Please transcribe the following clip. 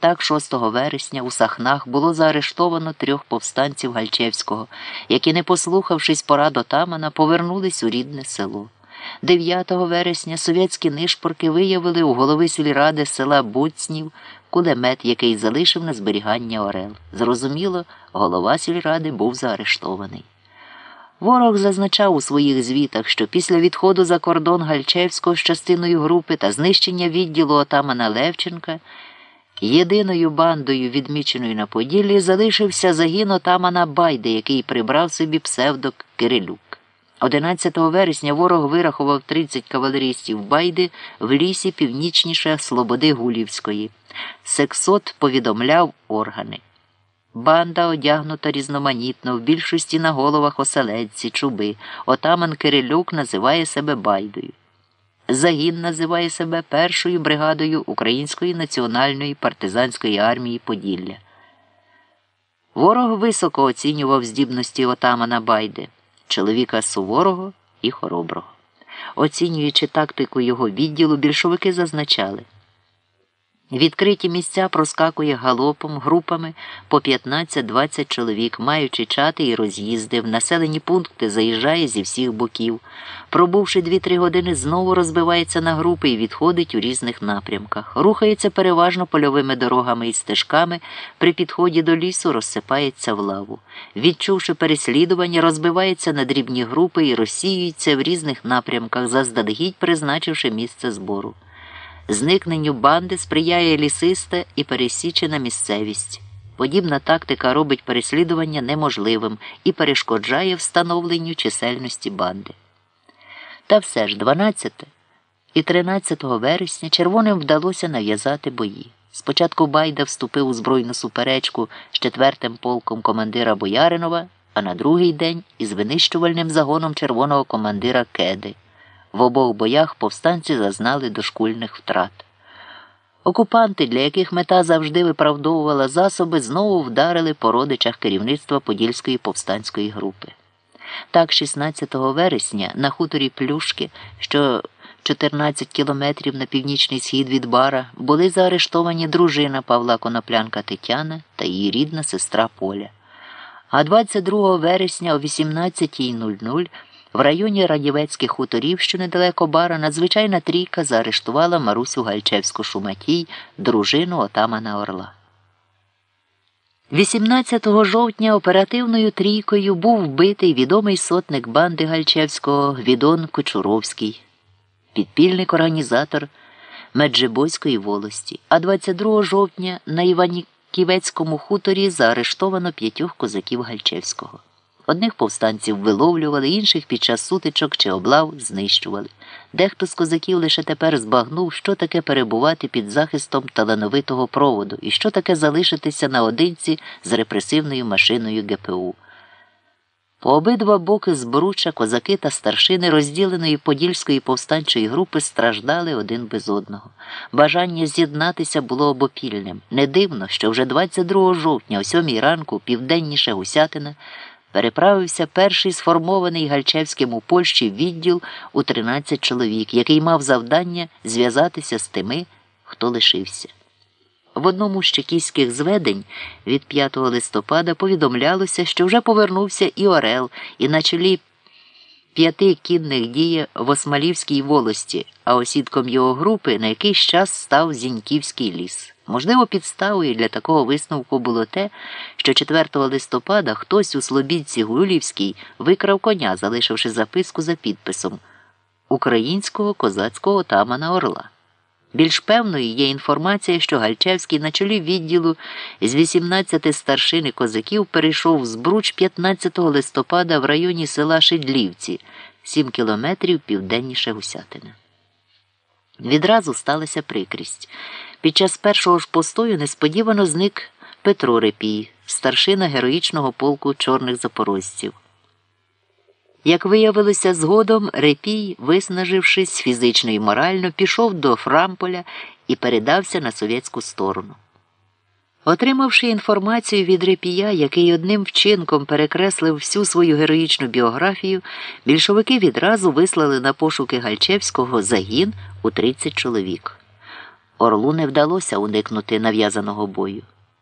Так, 6 вересня у Сахнах було заарештовано трьох повстанців Гальчевського, які, не послухавшись порад отамана, повернулись у рідне село. 9 вересня совєтські нишпорки виявили у голови сільради села Буцнів кулемет, який залишив на зберігання Орел. Зрозуміло, голова сільради був заарештований. Ворог зазначав у своїх звітах, що після відходу за кордон Гальчевського з частиною групи та знищення відділу отамана Левченка єдиною бандою, відміченою на Поділлі, залишився загін отамана Байди, який прибрав собі псевдо Кирилюк. 11 вересня ворог вирахував 30 кавалерістів Байди в лісі північніше Слободи Гулівської. Сексот повідомляв органи. Банда одягнута різноманітно, в більшості на головах оселедці, чуби. Отаман Кирилюк називає себе Байдою. Загін називає себе першою бригадою Української національної партизанської армії Поділля. Ворог високо оцінював здібності отамана Байди, чоловіка суворого і хороброго. Оцінюючи тактику його відділу, більшовики зазначали. Відкриті місця проскакує галопом, групами по 15-20 чоловік, маючи чати і роз'їзди, в населені пункти заїжджає зі всіх боків. Пробувши 2-3 години, знову розбивається на групи і відходить у різних напрямках. Рухається переважно польовими дорогами і стежками, при підході до лісу розсипається в лаву. Відчувши переслідування, розбивається на дрібні групи і розсіюється в різних напрямках, заздалегідь призначивши місце збору. Зникненню банди сприяє лісиста і пересічена місцевість. Подібна тактика робить переслідування неможливим і перешкоджає встановленню чисельності банди. Та все ж 12 і 13 вересня червоним вдалося нав'язати бої. Спочатку Байда вступив у збройну суперечку з четвертим полком командира Бояринова, а на другий день із винищувальним загоном червоного командира Кеди. В обох боях повстанці зазнали дошкульних втрат. Окупанти, для яких мета завжди виправдовувала засоби, знову вдарили по родичах керівництва Подільської повстанської групи. Так, 16 вересня на хуторі Плюшки, що 14 кілометрів на північний схід від Бара, були заарештовані дружина Павла Коноплянка Тетяна та її рідна сестра Поля. А 22 вересня о 18.00 в районі Радівецьких хуторів, що недалеко бара, надзвичайна трійка заарештувала Марусю Гальчевську Шуматій, дружину отамана Орла. 18 жовтня оперативною трійкою був вбитий відомий сотник банди Гальчевського Відон Кочуровський, підпільник організатор Меджибойської волості, а 22 жовтня на Іваніківецькому хуторі заарештовано п'ятьох козаків Гальчевського. Одних повстанців виловлювали, інших під час сутичок чи облав знищували. Дехто з козаків лише тепер збагнув, що таке перебувати під захистом талановитого проводу і що таке залишитися наодинці з репресивною машиною ГПУ. По обидва боки збруча козаки та старшини розділеної подільської повстанчої групи страждали один без одного. Бажання з'єднатися було обопільним. Не дивно, що вже 22 жовтня, о 7 ранку, південніше Гусятина переправився перший сформований Гальчевським у Польщі відділ у 13 чоловік, який мав завдання зв'язатися з тими, хто лишився. В одному з чекійських зведень від 5 листопада повідомлялося, що вже повернувся і Орел, і на чолі п'яти кінних діє в Осмалівській волості, а осідком його групи на якийсь час став Зіньківський ліс. Можливо, підставою для такого висновку було те, що 4 листопада хтось у Слобідці Гулівській викрав коня, залишивши записку за підписом Українського козацького отамана Орла. Більш певною є інформація, що Гальчевський на чолі відділу з 18 старшин і козаків перейшов з Бруч 15 листопада в районі села Шидлівці, 7 кілометрів південніше Гусятина. Відразу сталася прикрість. Під час першого ж постою несподівано зник Петро Репій, старшина героїчного полку чорних запорожців. Як виявилося згодом, Репій, виснажившись фізично і морально, пішов до Фрамполя і передався на совєтську сторону. Отримавши інформацію від Репія, який одним вчинком перекреслив всю свою героїчну біографію, більшовики відразу вислали на пошуки Гальчевського загін у 30 чоловік. Орлу не вдалося уникнути нав'язаного бою.